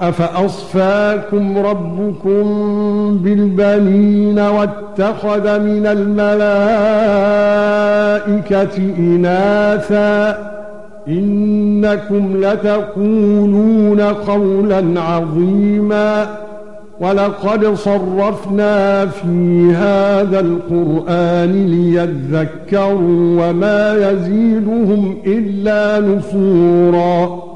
أفأصفاكم ربكم بالبنين واتخذ من الملائكة إناثا إنكم لتقولون قولا عظيما ولقد صرفنا في هذا القرآن ليذكروا وما يزيدهم إلا نفورا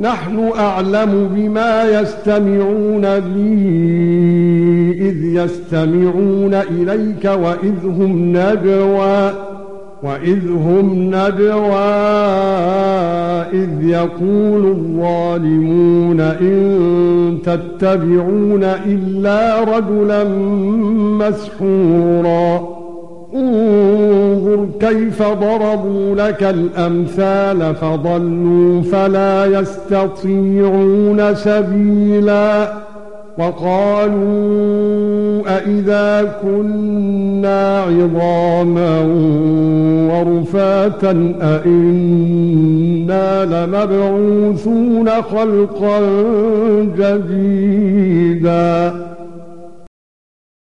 نحن أعلم بما يستمعون به إذ يستمعون إليك وإذ هم نجوى وإذ هم نجوى إذ يقول الظالمون إن تتبعون إلا رجلا مسحورا. كيف ضربوا لك الأمثال فضلوا فلا يستطيعون سبيلا وقالوا أإذا كنا عظاما ورفاتا أئنا لمبعوثون خلقا جديدا